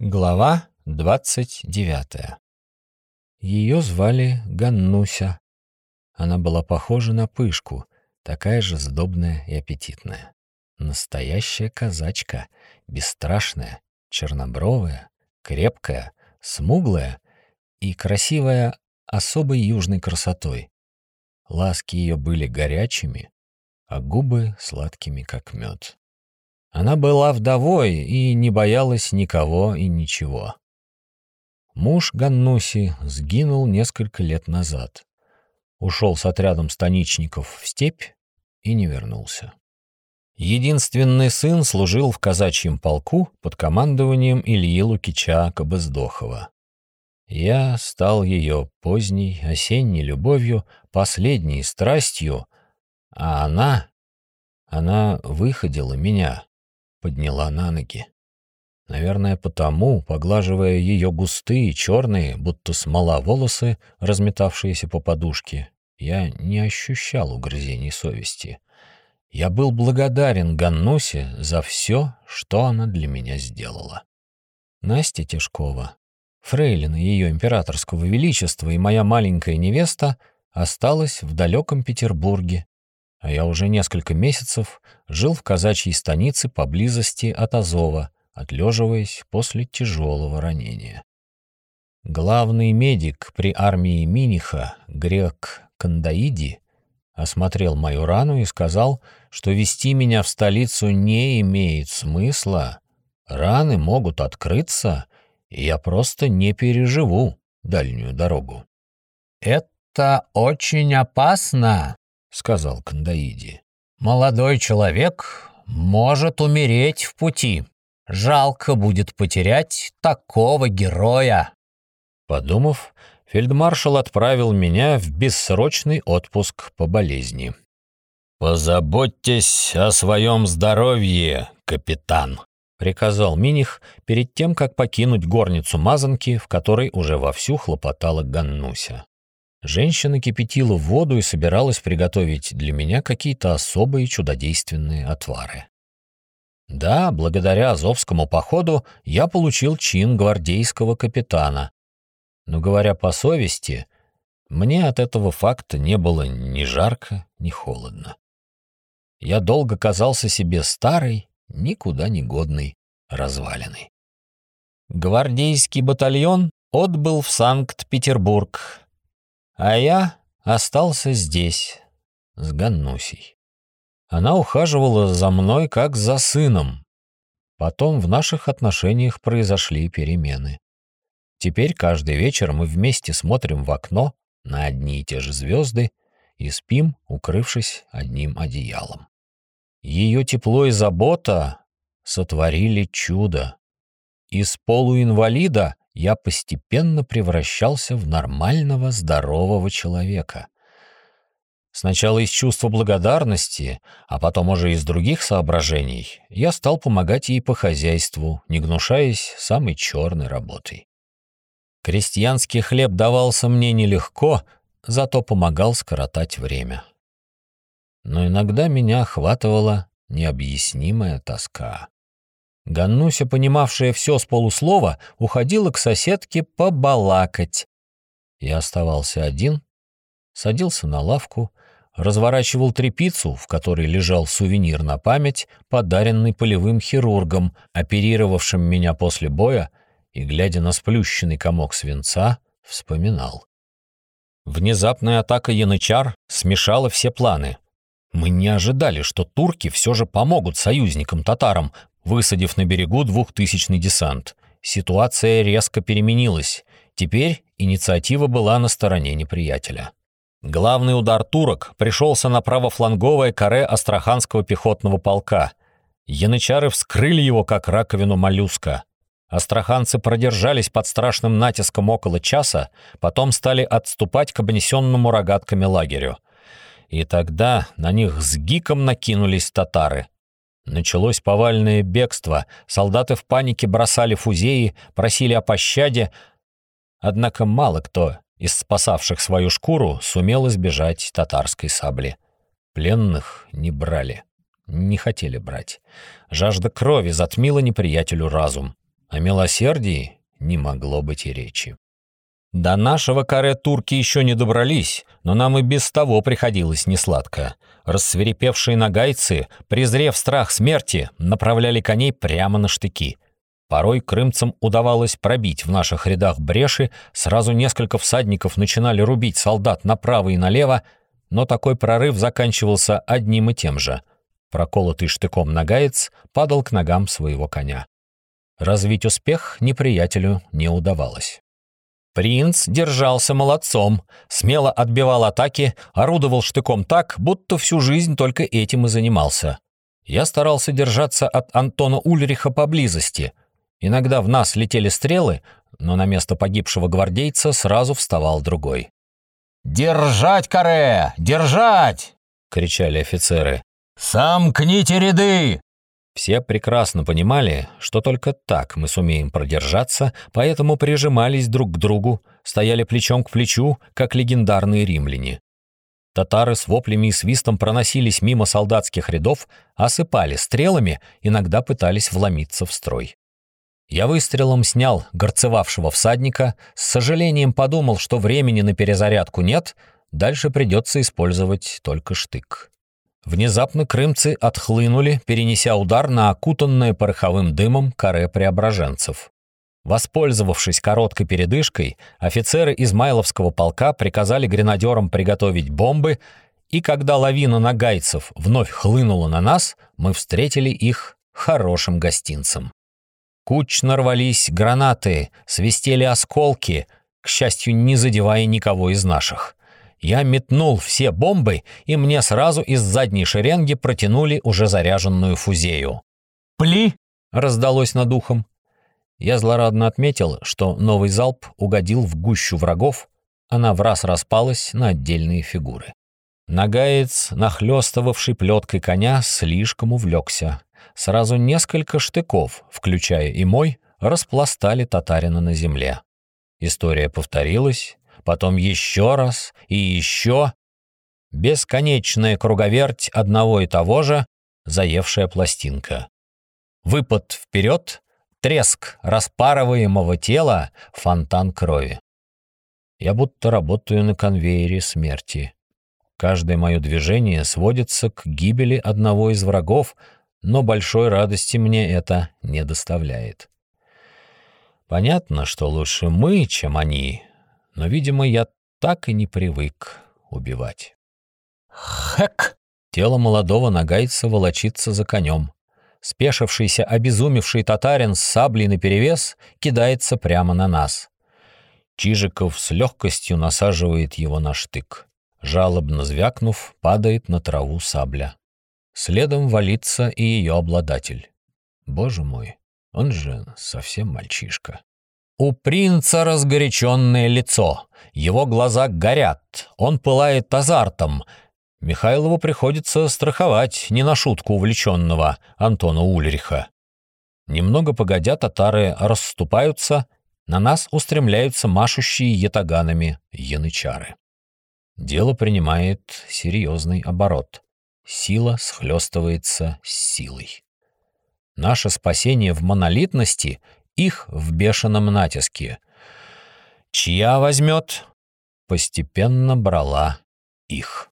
Глава двадцать девятая. Ее звали Ганнуся. Она была похожа на пышку, такая же сдобная и аппетитная. Настоящая казачка, бесстрашная, чернобровая, крепкая, смуглая и красивая особой южной красотой. Ласки ее были горячими, а губы сладкими, как мед. Она была вдовой и не боялась никого и ничего. Муж Ганнуси сгинул несколько лет назад. Ушел с отрядом станичников в степь и не вернулся. Единственный сын служил в казачьем полку под командованием Ильи Лукича Кобыздохова. Я стал ее поздней осенней любовью, последней страстью, а она... Она выходила меня, подняла на ноги. Наверное, потому, поглаживая ее густые, черные, будто смола волосы, разметавшиеся по подушке, я не ощущал угрызений совести. Я был благодарен Ганнусе за все, что она для меня сделала. Настя Тишкова, фрейлина ее императорского величества и моя маленькая невеста, осталась в далеком Петербурге, а я уже несколько месяцев жил в казачьей станице поблизости от Азова, отлеживаясь после тяжелого ранения. Главный медик при армии Миниха, грек Кандаиди, осмотрел мою рану и сказал, что вести меня в столицу не имеет смысла. Раны могут открыться, и я просто не переживу дальнюю дорогу. «Это очень опасно», — сказал Кандаиди. «Молодой человек может умереть в пути. Жалко будет потерять такого героя». Подумав, фельдмаршал отправил меня в бессрочный отпуск по болезни. «Позаботьтесь о своем здоровье, капитан», — приказал Миних перед тем, как покинуть горницу мазанки, в которой уже вовсю хлопотала Ганнуся. Женщина кипятила воду и собиралась приготовить для меня какие-то особые чудодейственные отвары. Да, благодаря Азовскому походу я получил чин гвардейского капитана. Но, говоря по совести, мне от этого факта не было ни жарко, ни холодно. Я долго казался себе старой, никуда не годной, развалиной. Гвардейский батальон отбыл в Санкт-Петербург, а я остался здесь, с Ганнусей. Она ухаживала за мной, как за сыном. Потом в наших отношениях произошли перемены. Теперь каждый вечер мы вместе смотрим в окно на одни и те же звезды и спим, укрывшись одним одеялом. Ее тепло и забота сотворили чудо. Из полуинвалида я постепенно превращался в нормального, здорового человека. Сначала из чувства благодарности, а потом уже из других соображений, я стал помогать ей по хозяйству, не гнушаясь самой черной работой. Крестьянский хлеб давался мне нелегко, зато помогал скоротать время. Но иногда меня охватывала необъяснимая тоска. Ганнуся, понимавшая все с полуслова, уходила к соседке побалакать. Я оставался один, садился на лавку, разворачивал трепицу, в которой лежал сувенир на память, подаренный полевым хирургом, оперировавшим меня после боя, и, глядя на сплющенный комок свинца, вспоминал. Внезапная атака янычар смешала все планы. Мы не ожидали, что турки все же помогут союзникам-татарам, высадив на берегу двухтысячный десант. Ситуация резко переменилась. Теперь инициатива была на стороне неприятеля. Главный удар турок пришелся на правофланговое каре Астраханского пехотного полка. Янычары вскрыли его, как раковину моллюска. Астраханцы продержались под страшным натиском около часа, потом стали отступать к обнесенному рогатками лагерю. И тогда на них с гиком накинулись татары — Началось повальное бегство, солдаты в панике бросали фузеи, просили о пощаде, однако мало кто из спасавших свою шкуру сумел избежать татарской сабли. Пленных не брали, не хотели брать. Жажда крови затмила неприятелю разум. О милосердии не могло быть и речи. До нашего каре турки еще не добрались, но нам и без того приходилось несладко. Рассверепевшие нагайцы, презрев страх смерти, направляли коней прямо на штыки. Порой крымцам удавалось пробить в наших рядах бреши, сразу несколько всадников начинали рубить солдат направо и налево, но такой прорыв заканчивался одним и тем же. Проколотый штыком нагаец падал к ногам своего коня. Развить успех неприятелю не удавалось. Принц держался молодцом, смело отбивал атаки, орудовал штыком так, будто всю жизнь только этим и занимался. Я старался держаться от Антона Ульриха поблизости. Иногда в нас летели стрелы, но на место погибшего гвардейца сразу вставал другой. «Держать, каре! Держать!» — кричали офицеры. «Сомкните ряды! Все прекрасно понимали, что только так мы сумеем продержаться, поэтому прижимались друг к другу, стояли плечом к плечу, как легендарные римляне. Татары с воплями и свистом проносились мимо солдатских рядов, осыпали стрелами, иногда пытались вломиться в строй. Я выстрелом снял горцевавшего всадника, с сожалением подумал, что времени на перезарядку нет, дальше придется использовать только штык. Внезапно крымцы отхлынули, перенеся удар на окутанное пороховым дымом каре преображенцев. Воспользовавшись короткой передышкой, офицеры Измайловского полка приказали гренадерам приготовить бомбы, и когда лавина нагайцев вновь хлынула на нас, мы встретили их хорошим гостинцем. Кучно рвались гранаты, свистели осколки, к счастью, не задевая никого из наших. Я метнул все бомбы, и мне сразу из задней шеренги протянули уже заряженную фузею. «Пли!» — раздалось над ухом. Я злорадно отметил, что новый залп угодил в гущу врагов, она в раз распалась на отдельные фигуры. Нагаец, нахлёстывавший плеткой коня, слишком увлекся. Сразу несколько штыков, включая и мой, распластали татарина на земле. История повторилась, потом еще раз и еще. Бесконечная круговерть одного и того же, заевшая пластинка. Выпад вперед, треск распарываемого тела, фонтан крови. Я будто работаю на конвейере смерти. Каждое мое движение сводится к гибели одного из врагов, но большой радости мне это не доставляет. Понятно, что лучше мы, чем они, но, видимо, я так и не привык убивать. Хэк! Тело молодого нагайца волочится за конем. Спешившийся, обезумевший татарин с саблей наперевес кидается прямо на нас. Чижиков с легкостью насаживает его на штык. Жалобно звякнув, падает на траву сабля. Следом валится и ее обладатель. Боже мой, он же совсем мальчишка. У принца разгоряченное лицо, его глаза горят, он пылает азартом. Михайлову приходится страховать не на шутку увлеченного Антона Ульриха. Немного погодя, татары расступаются, на нас устремляются машущие ятаганами янычары. Дело принимает серьезный оборот. Сила схлестывается с силой. Наше спасение в монолитности — их в бешеном натиске. Чья возьмет? Постепенно брала их.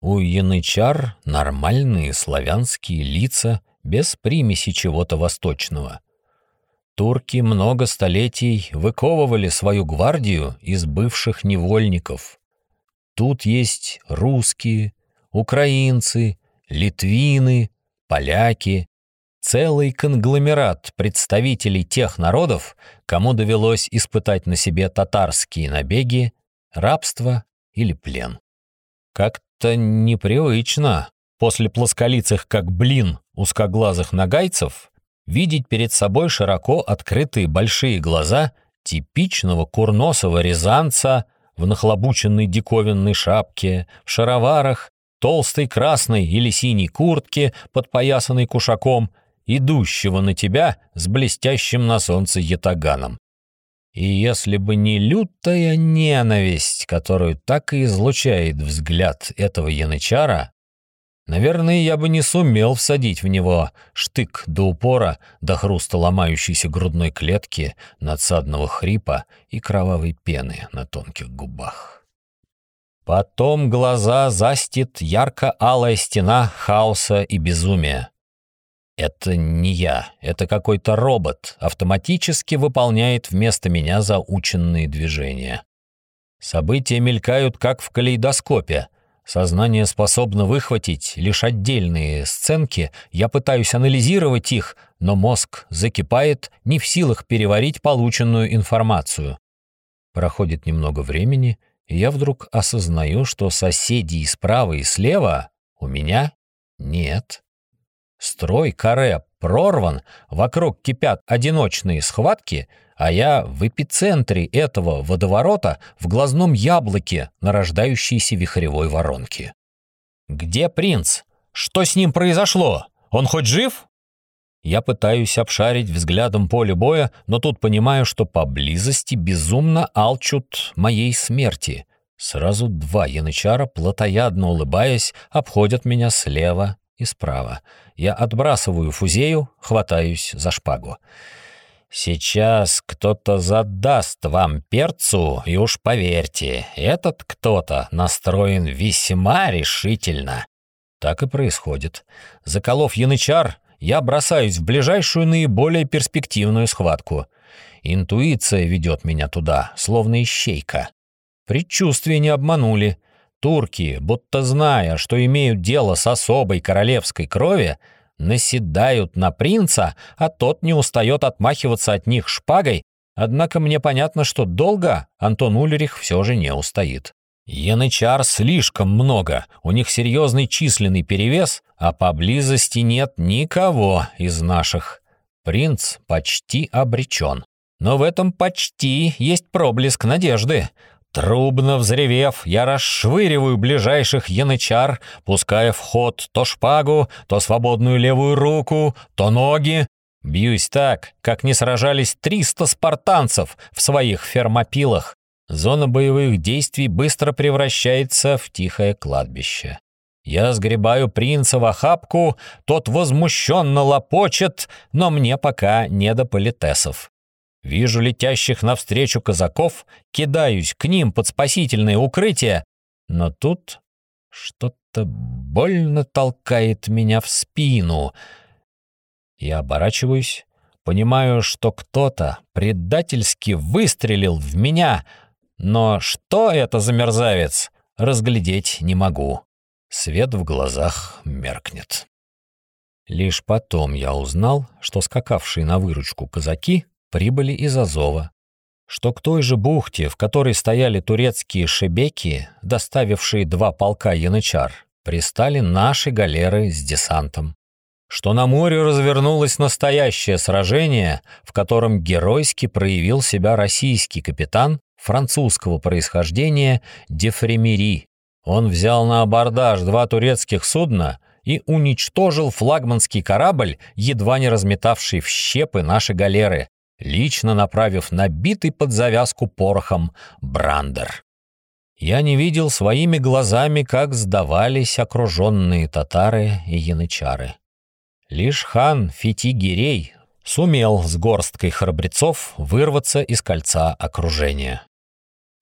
У янычар нормальные славянские лица без примеси чего-то восточного. Турки много столетий выковывали свою гвардию из бывших невольников. Тут есть русские, украинцы, литвины, поляки, Целый конгломерат представителей тех народов, кому довелось испытать на себе татарские набеги, рабство или плен. Как-то непривычно после плосколицых как блин узкоглазых нагайцев видеть перед собой широко открытые большие глаза типичного курносого рязанца в нахлобученной диковинной шапке, в шароварах, толстой красной или синей куртке, подпоясанной кушаком идущего на тебя с блестящим на солнце ятаганом. И если бы не лютая ненависть, которую так и излучает взгляд этого янычара, Наверное, я бы не сумел всадить в него штык до упора, до хруста ломающейся грудной клетки, надсадного хрипа и кровавой пены на тонких губах. Потом глаза застит ярко-алая стена хаоса и безумия. Это не я, это какой-то робот, автоматически выполняет вместо меня заученные движения. События мелькают, как в калейдоскопе — Сознание способно выхватить лишь отдельные сценки, я пытаюсь анализировать их, но мозг закипает, не в силах переварить полученную информацию. Проходит немного времени, и я вдруг осознаю, что соседей справа и слева у меня нет. Строй каре прорван, вокруг кипят одиночные схватки — а я в эпицентре этого водоворота в глазном яблоке нарождающейся вихревой воронки. «Где принц? Что с ним произошло? Он хоть жив?» Я пытаюсь обшарить взглядом поле боя, но тут понимаю, что поблизости безумно алчут моей смерти. Сразу два янычара, плотоядно улыбаясь, обходят меня слева и справа. Я отбрасываю фузею, хватаюсь за шпагу. Сейчас кто-то задаст вам перцу, и уж поверьте, этот кто-то настроен весьма решительно. Так и происходит. Заколов янычар, я бросаюсь в ближайшую наиболее перспективную схватку. Интуиция ведет меня туда, словно ищейка. Предчувствия не обманули. Турки, будто зная, что имеют дело с особой королевской крови, наседают на принца, а тот не устает отмахиваться от них шпагой, однако мне понятно, что долго Антон Ульрих все же не устоит. Янычар слишком много, у них серьезный численный перевес, а поблизости нет никого из наших. Принц почти обречен. Но в этом почти есть проблеск надежды. Трубно взревев, я расшвыриваю ближайших янычар, пуская в ход то шпагу, то свободную левую руку, то ноги. Бьюсь так, как не сражались триста спартанцев в своих фермопилах. Зона боевых действий быстро превращается в тихое кладбище. Я сгребаю принца в охапку, тот возмущенно лопочет, но мне пока не до политесов. Вижу летящих навстречу казаков, кидаюсь к ним под спасительное укрытие, но тут что-то больно толкает меня в спину. Я оборачиваюсь, понимаю, что кто-то предательски выстрелил в меня, но что это за мерзавец, разглядеть не могу. Свет в глазах меркнет. Лишь потом я узнал, что скакавшие на выручку казаки прибыли из Азова, что к той же бухте, в которой стояли турецкие шебеки, доставившие два полка янычар, пристали наши галеры с десантом, что на море развернулось настоящее сражение, в котором геройски проявил себя российский капитан французского происхождения Дефремери. Он взял на абордаж два турецких судна и уничтожил флагманский корабль, едва не разметавший в щепы наши галеры, лично направив набитый под завязку порохом брандер. Я не видел своими глазами, как сдавались окруженные татары и янычары. Лишь хан Фитигирей сумел с горсткой храбрецов вырваться из кольца окружения.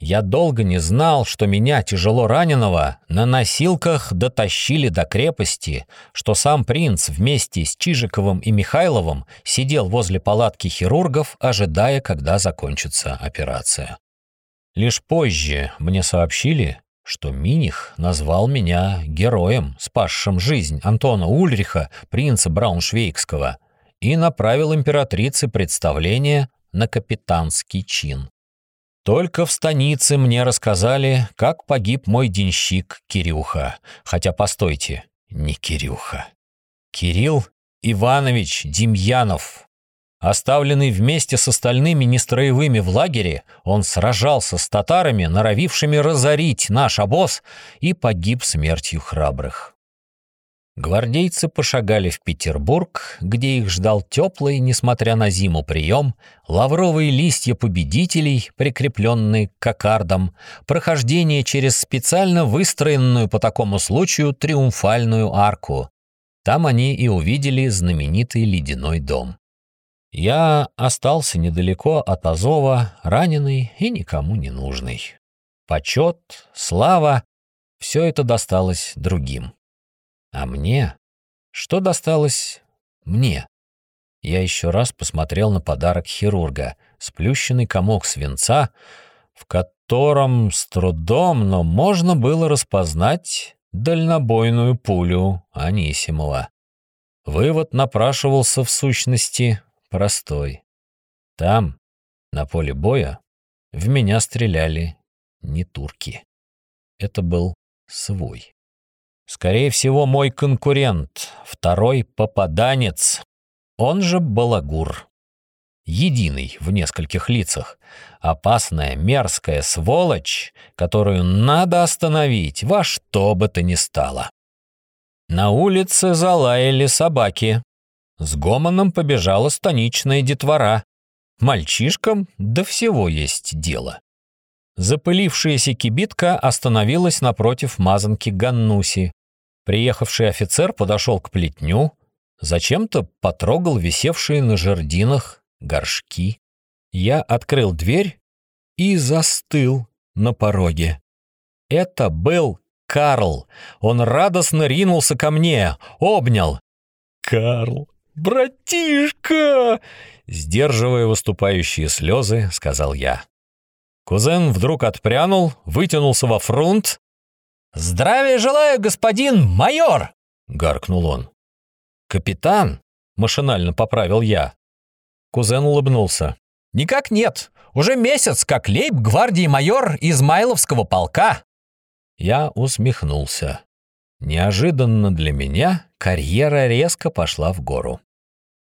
Я долго не знал, что меня, тяжело раненого, на носилках дотащили до крепости, что сам принц вместе с Чижиковым и Михайловым сидел возле палатки хирургов, ожидая, когда закончится операция. Лишь позже мне сообщили, что Миних назвал меня героем, спасшим жизнь Антона Ульриха, принца Брауншвейгского, и направил императрице представление на капитанский чин. Только в станице мне рассказали, как погиб мой денщик Кирюха. Хотя, постойте, не Кирюха. Кирилл Иванович Демьянов. Оставленный вместе с остальными нестроевыми в лагере, он сражался с татарами, норовившими разорить наш обоз, и погиб смертью храбрых. Гвардейцы пошагали в Петербург, где их ждал теплый, несмотря на зиму, прием, лавровые листья победителей, прикрепленные к кокардам, прохождение через специально выстроенную по такому случаю триумфальную арку. Там они и увидели знаменитый ледяной дом. Я остался недалеко от Азова, раненый и никому не нужный. Почет, слава — все это досталось другим. А мне? Что досталось мне? Я еще раз посмотрел на подарок хирурга, сплющенный комок свинца, в котором с трудом, но можно было распознать дальнобойную пулю Анисимова. Вывод напрашивался в сущности простой. Там, на поле боя, в меня стреляли не турки. Это был свой. Скорее всего, мой конкурент, второй попаданец, он же Балагур. Единый в нескольких лицах. Опасная, мерзкая сволочь, которую надо остановить во что бы то ни стало. На улице залаяли собаки. С гомоном побежала станичная детвора. Мальчишкам до всего есть дело. Запылившаяся кибитка остановилась напротив мазанки Ганнуси. Приехавший офицер подошел к плетню, зачем-то потрогал висевшие на жердинах горшки. Я открыл дверь и застыл на пороге. Это был Карл. Он радостно ринулся ко мне, обнял. «Карл, братишка!» Сдерживая выступающие слезы, сказал я. Кузен вдруг отпрянул, вытянулся во фронт «Здравия желаю, господин майор!» — гаркнул он. «Капитан?» — машинально поправил я. Кузен улыбнулся. «Никак нет. Уже месяц, как лейб-гвардии майор Измайловского полка». Я усмехнулся. Неожиданно для меня карьера резко пошла в гору.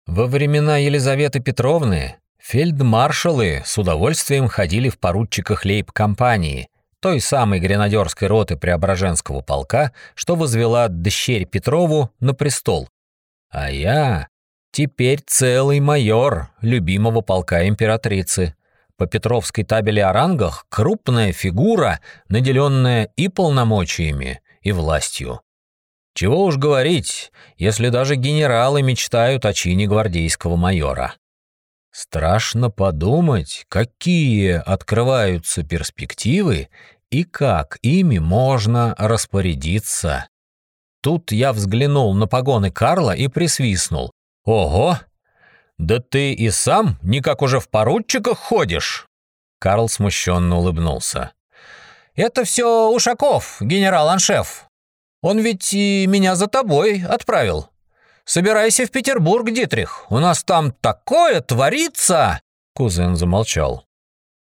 Во времена Елизаветы Петровны фельдмаршалы с удовольствием ходили в поручиках лейб-компании, той самой гренадерской роты Преображенского полка, что возвела дщерь Петрову на престол. А я теперь целый майор любимого полка императрицы. По Петровской табели о рангах крупная фигура, наделенная и полномочиями, и властью. Чего уж говорить, если даже генералы мечтают о чине гвардейского майора. Страшно подумать, какие открываются перспективы и как ими можно распорядиться. Тут я взглянул на погоны Карла и присвистнул. «Ого! Да ты и сам никак уже в поручиках ходишь!» Карл смущенно улыбнулся. «Это все Ушаков, генерал-аншеф. Он ведь и меня за тобой отправил. Собирайся в Петербург, Дитрих, у нас там такое творится!» Кузен замолчал.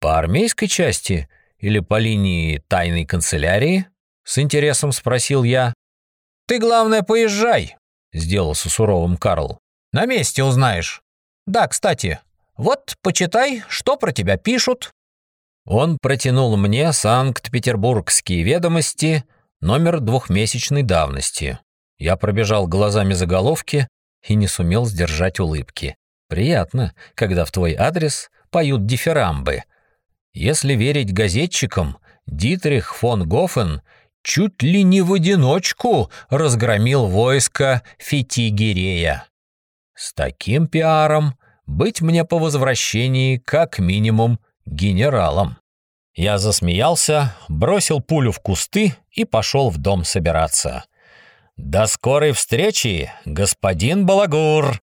«По армейской части или по линии тайной канцелярии?» — с интересом спросил я. «Ты, главное, поезжай», — сделался суровым Карл. «На месте узнаешь. Да, кстати, вот почитай, что про тебя пишут». Он протянул мне Санкт-Петербургские ведомости, номер двухмесячной давности. Я пробежал глазами заголовки и не сумел сдержать улыбки. Приятно, когда в твой адрес поют дифирамбы — если верить газетчикам, Дитрих фон Гофен чуть ли не в одиночку разгромил войско Фитигерея. С таким пиаром быть мне по возвращении как минимум генералом. Я засмеялся, бросил пулю в кусты и пошел в дом собираться. «До скорой встречи, господин Балагур!»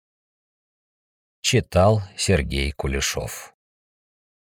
Читал Сергей Кулешов.